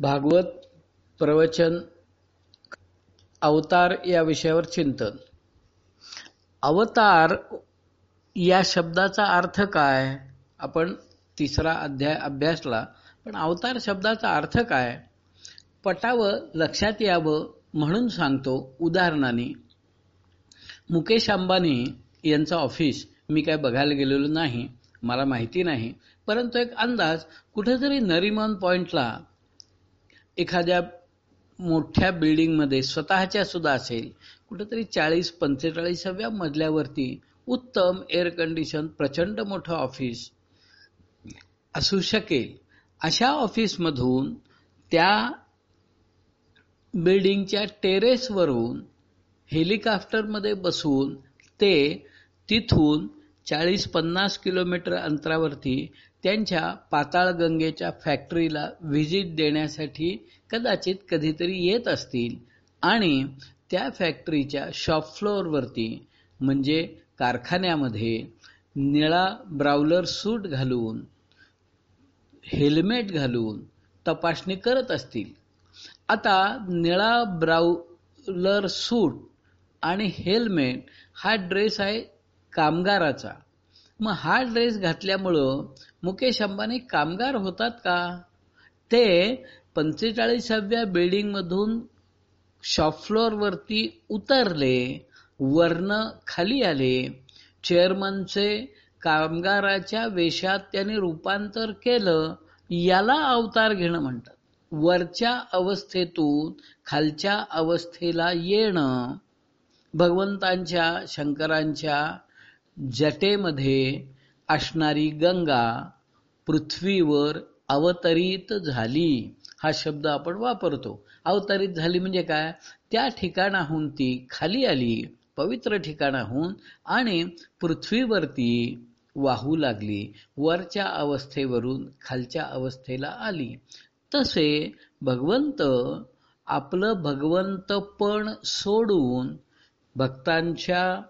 भागवत प्रवचन अवतार या विषयावर चिंतन. अवतार या शब्दाचा अर्थ काय? आपण तिसरा अध्याय अभ्यासला पण अवतार शब्दाचा अर्थ काय? पटावं लक्षात यावं म्हणून सांगतो उदाहरणाने. मुकेश अंबानी यांचं ऑफिस मी काय बघायला गेलेलो नाही मला माहिती नाही परंतु एक अंदाज कुठेतरी नरिमन पॉइंटला एखाद्या मोठ्या बिल्डिंगमध्ये स्वतःच्या सुद्धा असेल कुठेतरी चाळीस पंचेचाळीसाव्या मजल्यावरती उत्तम एअर कंडिशन प्रचंड मोठं ऑफिस असू शकेल. अशा ऑफिसमधून त्या बिल्डिंगच्या टेरेसवरून हेलिकॉप्टरमध्ये बसून ते तिथून चाळीस पन्नास किलोमीटर अंतरावरती त्यांच्या पाताळगंगेच्या फॅक्टरीला व्हिजिट देण्यासाठी कदाचित कधीतरी येत असतील. आणि त्या फॅक्टरीच्या शॉप फ्लोअरवरती म्हणजे कारखान्यामध्ये निळा ब्राउलर सूट घालून हेल्मेट घालून तपासणी करत असतील. आता निळा ब्राउलर सूट आणि हेल्मेट हा ड्रेस आहे कामगाराचा. मग हा ड्रेस घातल्यामुळं मुकेश अंबानी कामगार होतात का? ते पंचेचाळीसाव्या बिल्डिंगमधून शॉप फ्लोअरवरती उतरले वर्ण खाली आले. चेअरमनचे कामगाराच्या वेशात त्याने रूपांतर केलं. याला अवतार घेणं म्हणतात. वरच्या अवस्थेतून खालच्या अवस्थेला येणं. भगवंतांच्या शंकरांच्या जटेमध्ये असणारी गंगा पृथ्वीवर अवतरित झाली. हा शब्द आपण वापरतो. अवतरित झाली म्हणजे काय? त्या ठिकाणाहून ती खाली आली पवित्र ठिकाणाहून आणि पृथ्वीवरती वाहू लागली. वरच्या अवस्थेवरून खालच्या अवस्थेला आली. तसे भगवंत आपलं भगवंतपण सोडून भक्तांच्या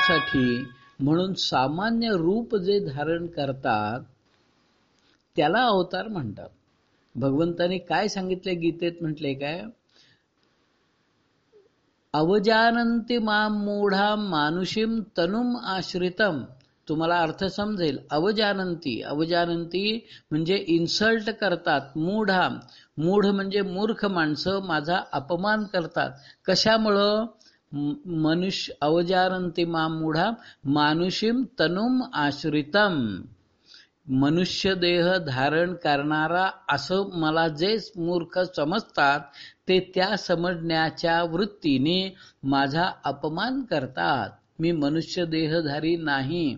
उद्धारासाठी म्हणून सामान्य रूप जे धारण करतात त्याला अवतार म्हणतात. भगवंताने काय सांगितले गीतेत म्हटले काय? अवजानंती माम मूढा मानुषीम तनुम आश्रितम. तुम्हाला अर्थ समजेल. अवजानंती अवजानंती म्हणजे इन्सल्ट करतात मूढा मूढ म्हणजे मूर्ख माणसं माझा अपमान करतात. कशामुळं? मनुष्य अवजारंती माम मानुषीम तनुम आश्रितम। मनुष्य देह धारण करणारा असं मला जे मूर्ख समजतात ते त्या समजण्याच्या वृत्तीने माझा अपमान करतात. मी मनुष्य देहधारी नाही.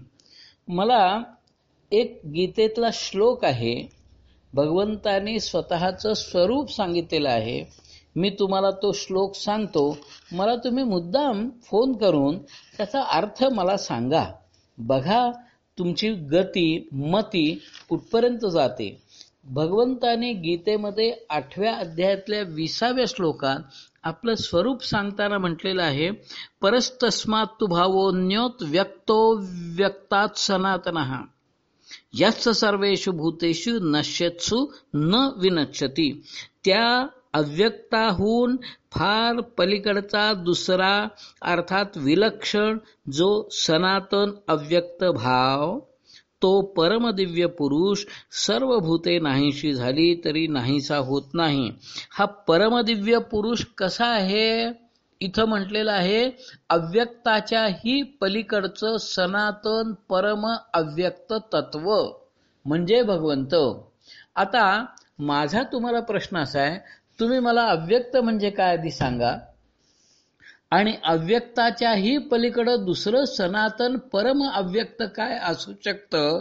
मला एक गीतेतला श्लोक आहे भगवंताने स्वतःचं स्वरूप सांगितलेलं आहे. मी तुम्हाला तो श्लोक सांगतो. मला तुम्ही मुद्दाम फोन करून त्याचा अर्थ मला सांगा. बघा तुमची गती मती कुठपर्यंत जाते? भगवंताने गीतेमध्ये आठव्या अध्यायातल्या विसाव्या श्लोकात आपलं स्वरूप सांगताना म्हटलेलं आहे परस्तस्मात तु भावोन्योत व्यक्तो व्यक्तात सनातन। यस्स सर्वेषु भूतेषु नश्यत्सु न विनश्यती। त्या अव्यक्ताहून फार पलीकडचा दुसरा अर्थात विलक्षण जो सनातन अव्यक्त भाव तो परमदिव्य पुरुष सर्व भूते नाहीशी झाली तरी नाहीसा होत नाही. हा परमदिव्य पुरुष कसा आहे? इथं म्हटलेलं आहे अव्यक्ताच्याही पलीकडचं सनातन परम अव्यक्त तत्व. म्हणजे भगवंत आता माझा तुम्हाला प्रश्न असा आहे तुम्ही मला अव्यक्त म्हणजे काय आधी सांगा. आणि अव्यक्ताच्याही पलीकडं दुसरं सनातन परम अव्यक्त काय असू शकतं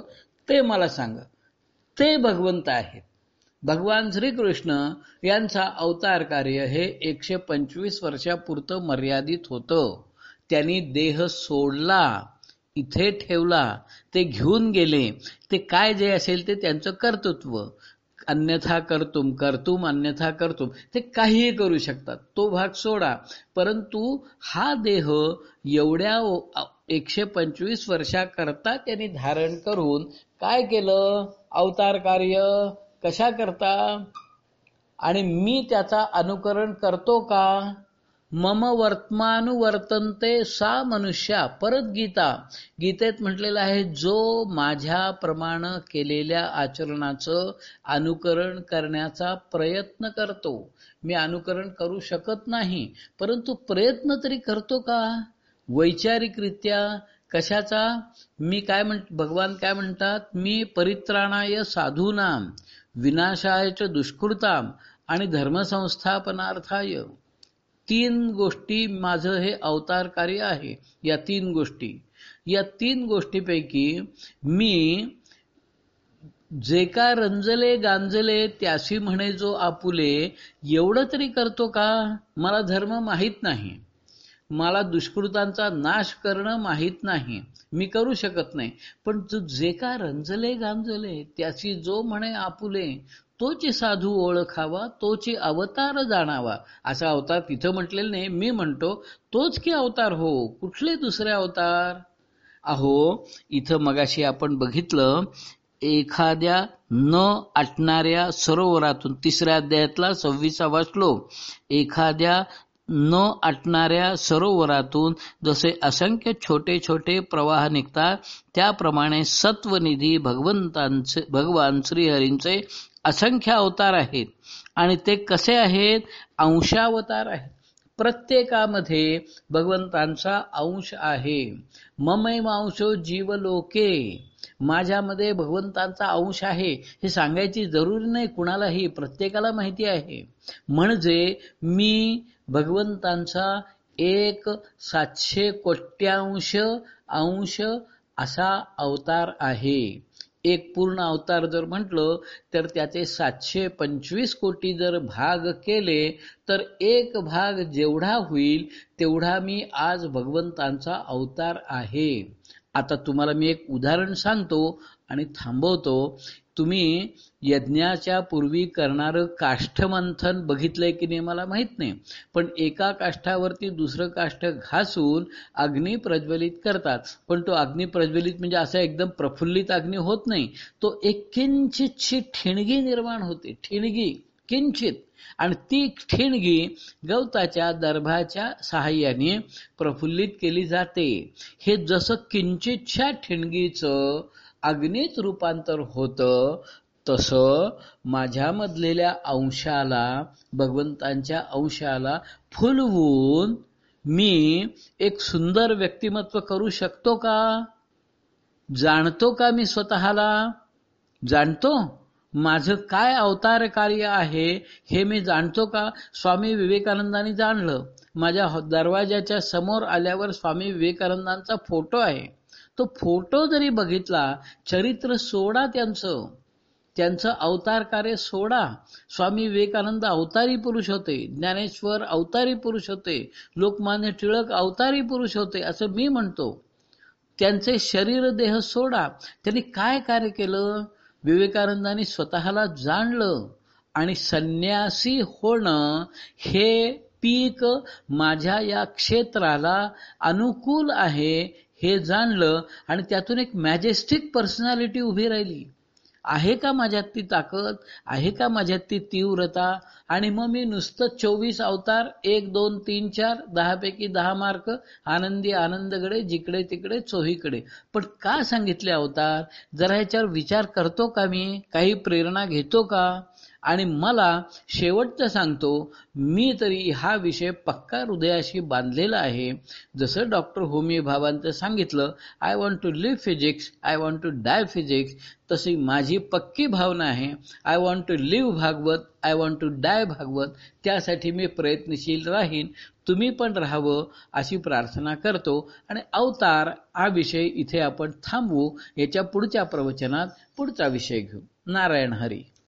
ते मला सांगा. ते भगवंत आहेत. भगवान श्रीकृष्ण यांचा अवतार कार्य हे एकशे पंचवीस वर्षापुरतं मर्यादित होतं. त्यांनी देह सोडला इथे ठेवला ते घेऊन गेले. ते काय जे असेल ते त्यांचं कर्तृत्व. अन्यथा करतुम करतुम अन्यथा करतुम ते काहीही करू शकतात. तो भाग सोडा. परंतु हा देह एवढ्या एकशे पंचवीस वर्षाकरता त्यांनी धारण करून काय केलं? अवतार कार्य कशा करता? आणि मी त्याचा अनुकरण करतो का? मम वर्तमानुवर्तनते सा मनुष्या परत गीता. गीतेत म्हटलेलं आहे जो माझ्याप्रमाणे केलेल्या आचरणाचं अनुकरण करण्याचा प्रयत्न करतो. मी अनुकरण करू शकत नाही परंतु प्रयत्न तरी करतो का? वैचारिकरित्या कशाचा? मी काय म्हण भगवान काय म्हणतात? मी परित्राणाय साधूनाम विनाशायच दुष्कृताम आणि धर्मसंस्थापनार्थाय. तीन गोष्टी माझं हे अवतार कार्य आहे. या तीन गोष्टी. या तीन गोष्टीपैकी मी जे का रंजले गांजले त्याशी म्हणे जो आपुले एवढं तरी करतो का? मला धर्म माहीत नाही. मला दुष्कृतांचा नाश करणं माहीत नाही. मी करू शकत नाही. पण जे का रंजले गांजले त्याची जो म्हणे आपुले तोचे साधू ओळखावा तोची अवतार जाणावा. असा अवतार तिथं म्हटलेलं नाही मी म्हणतो तोच की अवतार हो कुठले दुसरे अवतार? अहो इथं मगाशी आपण बघितलं एखाद्या न आटणाऱ्या सरोवरातून तिसऱ्या अध्यायातला सव्वीसावा श्लोक एखाद्या न आटणाऱ्या सरोवरातून जसे असंख्य छोटे छोटे प्रवाह निघतात त्याप्रमाणे सत्वनिधी भगवंतांचे भगवान श्रीहरींचे असंख्य अवतार आहेत. आणि ते कसे आहेत? अंशावतार आहेत. प्रत्येकामध्ये भगवंतांचा अंश आहे. ममय मांशो जीवलोके. माझ्यामध्ये भगवंतांचा अंश आहे. हे सांगायची जरुरी नाही कुणालाही प्रत्येकाला माहिती आहे. म्हणजे मी भगवंतांचा एक सातशे कोट्यांश अंश असा अवतार आहे. एक पूर्ण अवतार जर म्हटलं तर त्याचे सातशे पंचवीस कोटी जर भाग केले तर एक भाग जेवढा होईल तेवढा मी आज भगवंतांचा अवतार आहे. आता तुम्हाला मी एक उदाहरण सांगतो आणि थांबवतो. तुम्ही यज्ञाच्या पूर्वी करणारं काष्ठमंथन बघितलंय की नाही मला माहीत नाही. पण एका काष्ठावरती दुसरं काष्ठ घासून अग्नी प्रज्वलित करतात. पण तो अग्नी प्रज्वलित म्हणजे असा एकदम प्रफुल्लित अग्नी होत नाही. तो एक किंचितशी ठिणगी निर्माण होते. ठिणगी किंचित. आणि ती ठिणगी गवताच्या दर्भाच्या सहाय्याने प्रफुल्लित केली जाते. हे जसं किंचितच्या ठिणगीचं अग्नीत रूपांतर होतं तसं माझ्यामधलेल्या अंशाला भगवंतांच्या अंशाला फुलवून मी एक सुंदर व्यक्तिमत्व करू शकतो का? जाणतो का मी स्वतःला? जाणतो? माझं काय अवतार कार्य आहे हे मी जाणतो का? स्वामी विवेकानंदांनी जाणलं. माझ्या दरवाजाच्या समोर आल्यावर स्वामी विवेकानंदांचा फोटो आहे. तो फोटो जरी बघितला चरित्र सोडा त्यांचं. त्यांचं अवतार कार्य सोडा. स्वामी विवेकानंद अवतारी पुरुष होते ज्ञानेश्वर अवतारी पुरुष होते लोकमान्य टिळक अवतारी पुरुष होते असं मी म्हणतो. त्यांचे शरीर देह सोडा. त्यांनी काय कार्य केलं? विवेकानंदांनी स्वतःला जाणलं आणि संन्यासी होणं हे पीक माझ्या या क्षेत्राला अनुकूल आहे हे जाणलं आणि त्यातून एक मॅजेस्टिक पर्सनॅलिटी उभी राहिली. आहे का माझ्यात ती ताकद? आहे का माझ्यात ती तीव्रता? आणि मग मी नुसतं चोवीस अवतार एक दोन तीन चार दहापैकी दहा मार्क आनंदी आनंदकडे जिकडे तिकडे चोहीकडे. पण का सांगितले अवतार? जरा ह्याच्यावर विचार करतो का मी? काही प्रेरणा घेतो का? आणि मला शेवटचं सांगतो मी तरी हा विषय पक्का हृदयाशी बांधलेला आहे. जसं डॉक्टर होमी भावांचं सांगितलं I want to live physics I want to die physics तशी माझी पक्की भावना आहे. I want to live Bhagwat I want to die Bhagwat त्यासाठी मी प्रयत्नशील राहीन. तुम्ही पण राहावं अशी प्रार्थना करतो. आणि अवतार हा विषय इथे आपण थांबवू. याच्या पुढच्या प्रवचनात पुढचा विषय घेऊ. नारायण हरी.